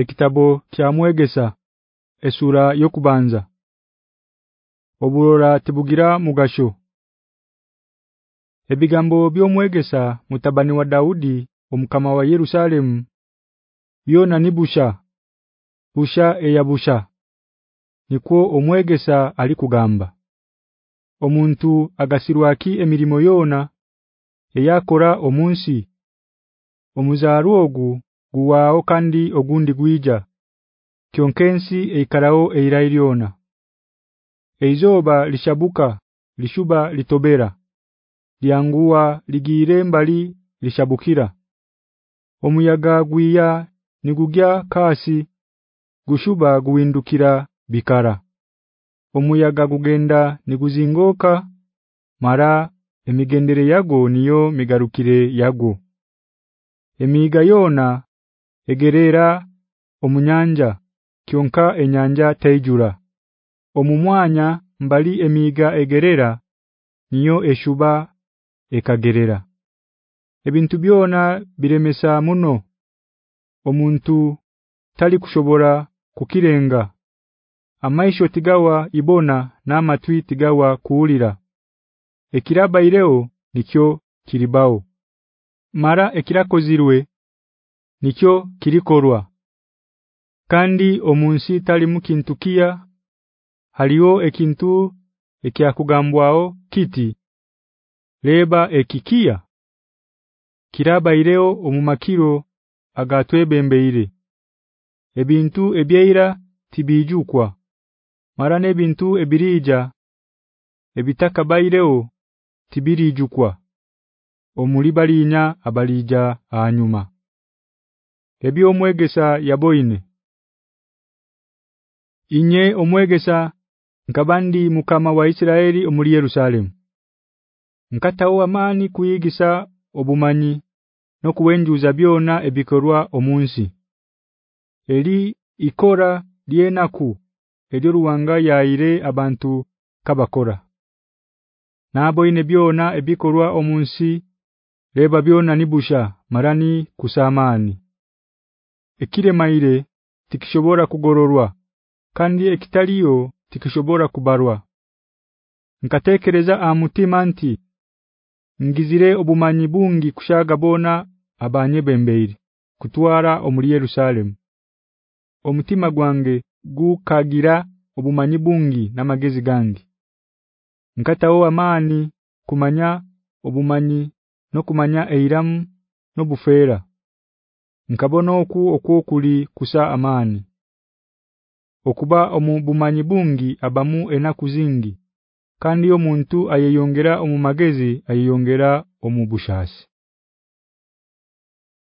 Ekitabo kya mwegesa esura yokubanza Oburora tibugira mugasho. Ebigambo byomwegesa mutabani wa Daudi omukama wa Yerusalemu. Byona nibusha busha. Eyabusha Nikwo omwegesa alikugamba Omuntu agasirwaki emirimo yona? Eyakora omunsi? Omuzaro ogu guwao kandi ogundi gwija. Kyonkensi eikarao eirailiona Eizoba lishabuka lishuba litobera. Liangua ligire mbali lishabukira. Omuyaga gwiya nigugya kasi gushuba guwindukira bikara. Omuyaga gugenda niguzingoka mara emigendere yago niyo migarukire yago. Emiga yona egerera omunyanja kyonka enyanja taijura Omumwanya mbali emiga egerera niyo eshuba ekagerera. Ebintu byona biremesa muno. Omuntu tali kushobora kukirenga. Amaisho tigawa ibona na matwi tigawa kuulira Ekiraba ireo nikyo kiribao Mara ekirakozirwe nikyo kirikorwa. Kandi omunsi tali mukintukia haliyo ekintu ekyakugambwao kiti leba ekikia? Kiraba ileo omumakiro agatwebembeire. Ebintu ebyeira tibijukwa. Mara nebintu ebirija ebitakabaireo tibirijukwa. Omulibalinya abalija hanyuma ebyo omwegesa yaboine Inye omwegesa nkabandi mukama wa Isiraeli omuli Yerusalemu. Nkatawo amani kuyigisa obumanyi nokuwenjuza byona ebikorwa omunsi. Eli ikora lienaku elyo ruwanga yaire abantu kabakora. Nabo ine byona ebikorwa omunsi leba byona nibusha marani kusamani Ekire maire tikishobora kugororwa kandi ekitaliyo tikishobora kubarwa. Nkatekereza amutima nti ngizire obumanyi bungi kushaga bona abanye bembeire kutwara omuli Yerusalemu. Omutima gwange gukagira obumanyi bungi na magezi gangi Nkatawo amani kumanya obumanyi no kumanya eiramu no bufera Nkabona oku okukuli kusa amani Okuba omubumanyi bungi abamu enaku zingi kandi omuntu ayeyongera omumagezi ayeyongera omubushasi